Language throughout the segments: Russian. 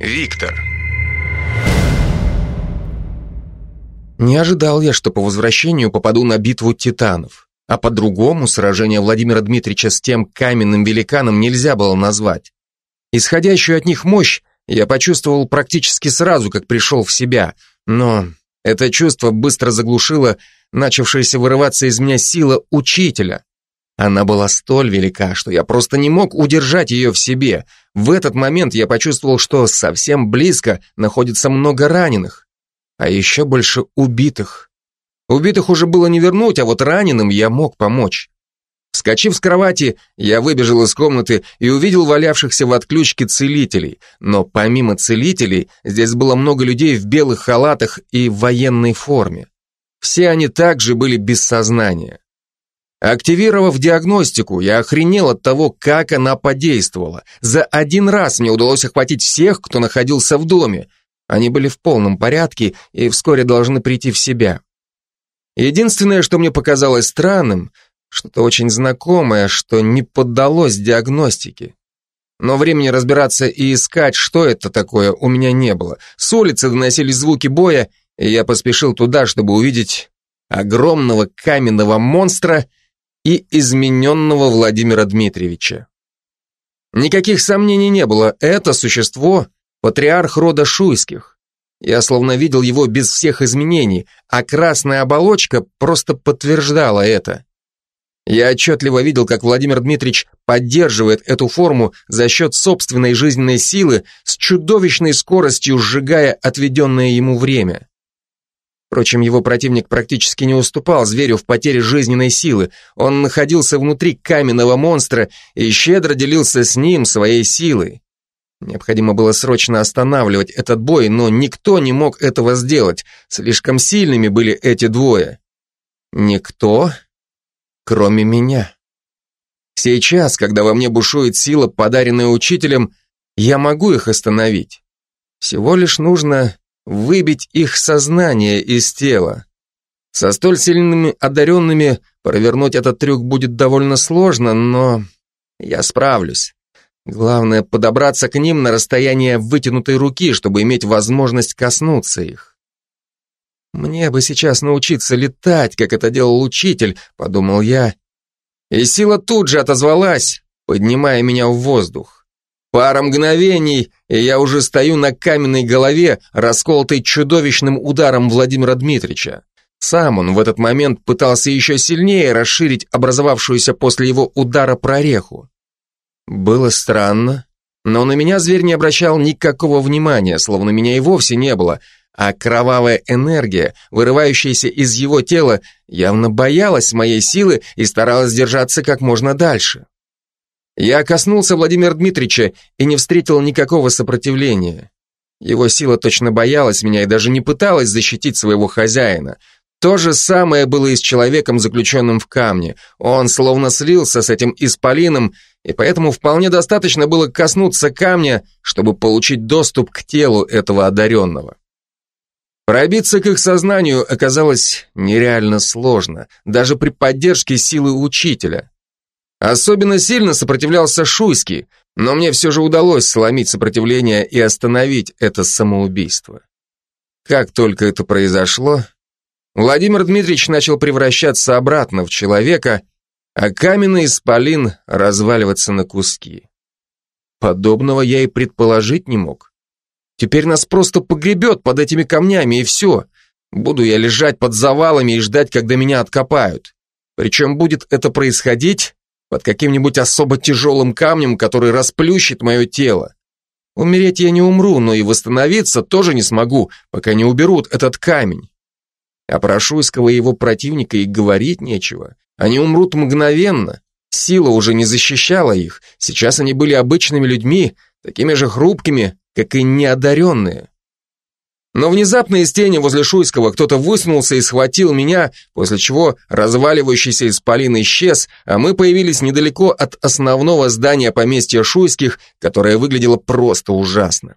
Виктор. Не ожидал я, что по возвращению попаду на битву титанов. А по-другому сражение Владимира Дмитриевича с тем каменным великаном нельзя было назвать. Исходящую от них мощь я почувствовал практически сразу, как пришел в себя, но это чувство быстро заглушило начавшаяся вырываться из меня сила учителя. Она была столь велика, что я просто не мог удержать ее в себе. В этот момент я почувствовал, что совсем близко находится много раненых, а еще больше убитых. Убитых уже было не вернуть, а вот раненым я мог помочь. Вскочив с кровати, я выбежал из комнаты и увидел валявшихся в отключке целителей. Но помимо целителей, здесь было много людей в белых халатах и в военной форме. Все они также были без сознания. Активировав диагностику, я охренел от того, как она подействовала. За один раз мне удалось охватить всех, кто находился в доме. Они были в полном порядке и вскоре должны прийти в себя. Единственное, что мне показалось странным, что-то очень знакомое, что не поддалось диагностике. Но времени разбираться и искать, что это такое, у меня не было. С улицы доносились звуки боя, и я поспешил туда, чтобы увидеть огромного каменного монстра и измененного Владимира Дмитриевича. Никаких сомнений не было, это существо – патриарх рода Шуйских. Я словно видел его без всех изменений, а красная оболочка просто подтверждала это. Я отчетливо видел, как Владимир Дмитриевич поддерживает эту форму за счет собственной жизненной силы с чудовищной скоростью сжигая отведенное ему время. Впрочем, его противник практически не уступал зверю в потере жизненной силы. Он находился внутри каменного монстра и щедро делился с ним своей силой. Необходимо было срочно останавливать этот бой, но никто не мог этого сделать. Слишком сильными были эти двое. Никто, кроме меня. Сейчас, когда во мне бушует сила, подаренная учителем, я могу их остановить. Всего лишь нужно выбить их сознание из тела. Со столь сильными одаренными провернуть этот трюк будет довольно сложно, но я справлюсь. Главное подобраться к ним на расстояние вытянутой руки, чтобы иметь возможность коснуться их. Мне бы сейчас научиться летать, как это делал учитель, подумал я. И сила тут же отозвалась, поднимая меня в воздух. Пара мгновений, и я уже стою на каменной голове, расколотой чудовищным ударом Владимира Дмитрича. Сам он в этот момент пытался еще сильнее расширить образовавшуюся после его удара прореху. Было странно, но на меня зверь не обращал никакого внимания, словно меня и вовсе не было, а кровавая энергия, вырывающаяся из его тела, явно боялась моей силы и старалась держаться как можно дальше. Я коснулся Владимира Дмитриевича и не встретил никакого сопротивления. Его сила точно боялась меня и даже не пыталась защитить своего хозяина. То же самое было и с человеком, заключенным в камне. Он словно слился с этим исполином, и поэтому вполне достаточно было коснуться камня, чтобы получить доступ к телу этого одаренного. Пробиться к их сознанию оказалось нереально сложно, даже при поддержке силы учителя. Особенно сильно сопротивлялся Шуйский, но мне все же удалось сломить сопротивление и остановить это самоубийство. Как только это произошло, Владимир Дмитриевич начал превращаться обратно в человека, а каменный исполин разваливаться на куски. Подобного я и предположить не мог. Теперь нас просто погребет под этими камнями, и все. Буду я лежать под завалами и ждать, когда меня откопают. Причем будет это происходить под каким-нибудь особо тяжелым камнем, который расплющит мое тело. Умереть я не умру, но и восстановиться тоже не смогу, пока не уберут этот камень. А про Шуйского и его противника и говорить нечего. Они умрут мгновенно. Сила уже не защищала их. Сейчас они были обычными людьми, такими же хрупкими, как и неодаренные. Но внезапно из тени возле Шуйского кто-то высунулся и схватил меня, после чего разваливающийся исполин исчез, а мы появились недалеко от основного здания поместья Шуйских, которое выглядело просто ужасно.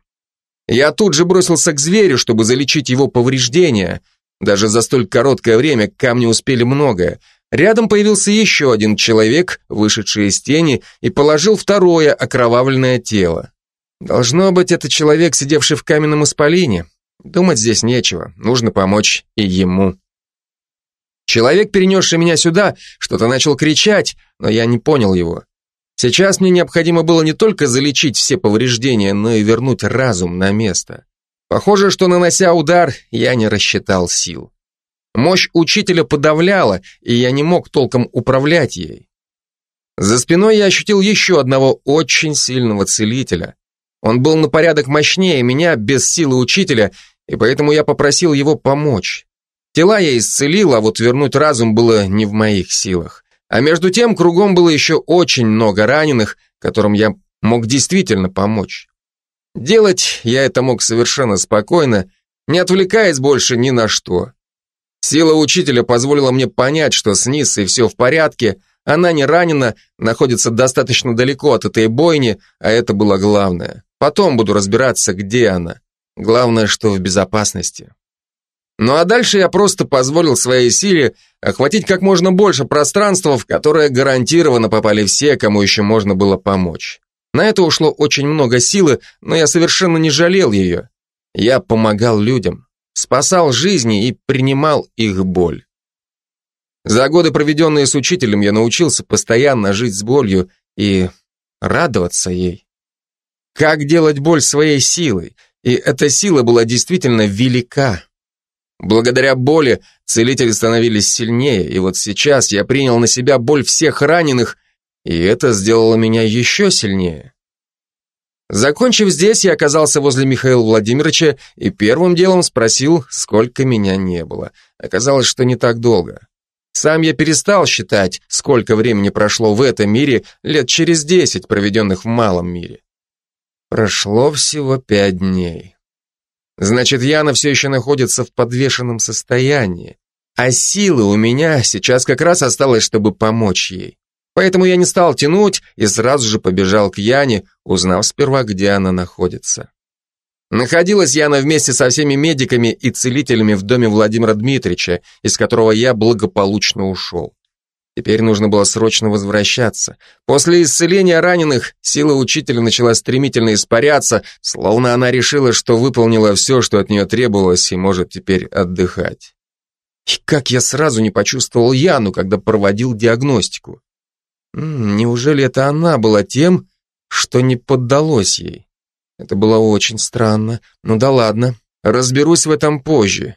Я тут же бросился к зверю, чтобы залечить его повреждения. Даже за столь короткое время камни успели многое. Рядом появился еще один человек, вышедший из тени, и положил второе окровавленное тело. Должно быть, это человек, сидевший в каменном исполине. Думать здесь нечего, нужно помочь и ему. Человек, перенесший меня сюда, что-то начал кричать, но я не понял его. Сейчас мне необходимо было не только залечить все повреждения, но и вернуть разум на место. Похоже, что нанося удар, я не рассчитал сил. Мощь учителя подавляла, и я не мог толком управлять ей. За спиной я ощутил еще одного очень сильного целителя. Он был на порядок мощнее меня, без силы учителя, и поэтому я попросил его помочь. Тела я исцелил, а вот вернуть разум было не в моих силах. А между тем кругом было еще очень много раненых, которым я мог действительно помочь. Делать я это мог совершенно спокойно, не отвлекаясь больше ни на что. Сила учителя позволила мне понять, что с Ниссой все в порядке, она не ранена, находится достаточно далеко от этой бойни, а это было главное. Потом буду разбираться, где она. Главное, что в безопасности. Ну а дальше я просто позволил своей силе охватить как можно больше пространства, в которое гарантированно попали все, кому еще можно было помочь. На это ушло очень много силы, но я совершенно не жалел ее. Я помогал людям, спасал жизни и принимал их боль. За годы, проведенные с учителем, я научился постоянно жить с болью и радоваться ей. Как делать боль своей силой? И эта сила была действительно велика. Благодаря боли целители становились сильнее, и вот сейчас я принял на себя боль всех раненых, и это сделало меня еще сильнее. Закончив здесь, я оказался возле Михаила Владимировича и первым делом спросил, сколько меня не было. Оказалось, что не так долго. Сам я перестал считать, сколько времени прошло в этом мире, лет через десять, проведенных в малом мире. Прошло всего пять дней. Значит, Яна все еще находится в подвешенном состоянии. А силы у меня сейчас как раз осталось, чтобы помочь ей. Поэтому я не стал тянуть и сразу же побежал к Яне, узнав сперва, где она находится. Находилась Яна вместе со всеми медиками и целителями в доме Владимира Дмитриевича, из которого я благополучно ушел. Теперь нужно было срочно возвращаться. После исцеления раненых сила учителя начала стремительно испаряться, словно она решила, что выполнила все, что от нее требовалось, и может теперь отдыхать. И как я сразу не почувствовал Яну, когда проводил диагностику. Неужели это она была тем, что не поддалось ей? Это было очень странно. Ну да ладно, разберусь в этом позже,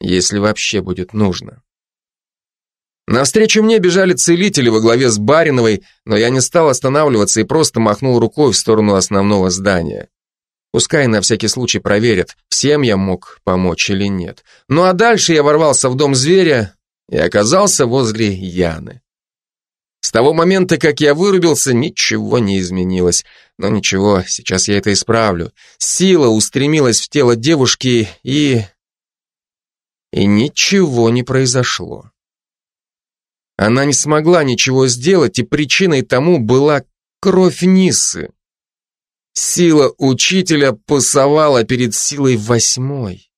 если вообще будет нужно. Навстречу мне бежали целители во главе с Бариновой, но я не стал останавливаться и просто махнул рукой в сторону основного здания. Пускай на всякий случай проверят, всем я мог помочь или нет. Ну а дальше я ворвался в дом зверя и оказался возле Яны. С того момента, как я вырубился, ничего не изменилось. Но ничего, сейчас я это исправлю. Сила устремилась в тело девушки и... И ничего не произошло. Она не смогла ничего сделать, и причиной тому была кровь Ниссы. Сила учителя пасовала перед силой восьмой.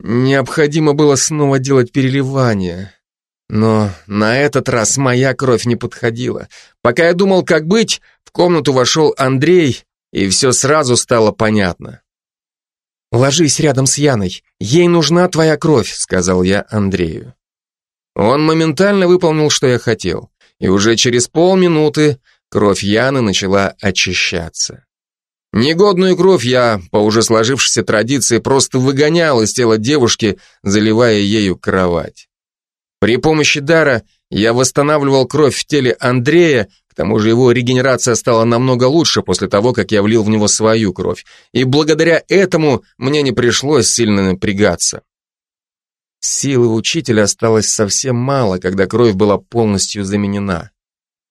Необходимо было снова делать переливание. Но на этот раз моя кровь не подходила. Пока я думал, как быть, в комнату вошел Андрей, и все сразу стало понятно. «Ложись рядом с Яной, ей нужна твоя кровь», — сказал я Андрею. Он моментально выполнил, что я хотел, и уже через полминуты кровь Яны начала очищаться. Негодную кровь я, по уже сложившейся традиции, просто выгонял из тела девушки, заливая ею кровать. При помощи дара я восстанавливал кровь в теле Андрея, к тому же его регенерация стала намного лучше после того, как я влил в него свою кровь, и благодаря этому мне не пришлось сильно напрягаться. Силы учителя осталось совсем мало, когда кровь была полностью заменена.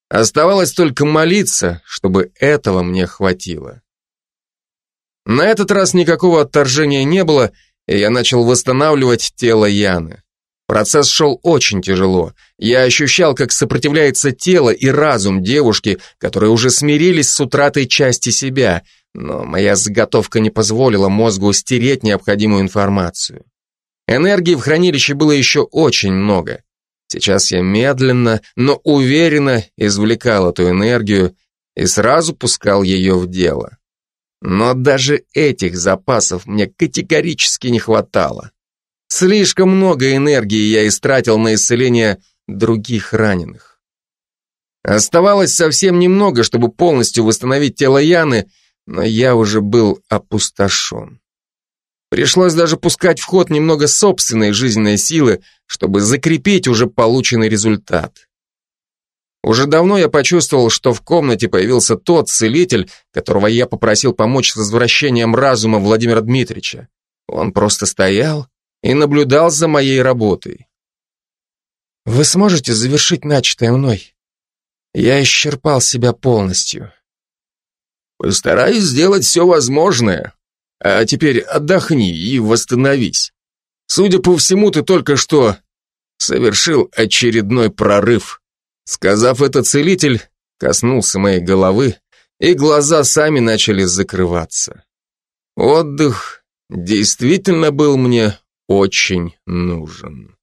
Оставалось только молиться, чтобы этого мне хватило. На этот раз никакого отторжения не было, и я начал восстанавливать тело Яны. Процесс шел очень тяжело. Я ощущал, как сопротивляется тело и разум девушки, которые уже смирились с утратой части себя, но моя заготовка не позволила мозгу стереть необходимую информацию. Энергии в хранилище было еще очень много. Сейчас я медленно, но уверенно извлекал эту энергию и сразу пускал ее в дело. Но даже этих запасов мне категорически не хватало. Слишком много энергии я истратил на исцеление других раненых. Оставалось совсем немного, чтобы полностью восстановить тело Яны, но я уже был опустошен. Пришлось даже пускать в ход немного собственной жизненной силы, чтобы закрепить уже полученный результат. Уже давно я почувствовал, что в комнате появился тот целитель, которого я попросил помочь с возвращением разума Владимира Дмитриевича. Он просто стоял и наблюдал за моей работой. «Вы сможете завершить начатое мной? Я исчерпал себя полностью». «Постараюсь сделать все возможное», а теперь отдохни и восстановись. Судя по всему, ты только что совершил очередной прорыв. Сказав это, целитель коснулся моей головы, и глаза сами начали закрываться. Отдых действительно был мне очень нужен.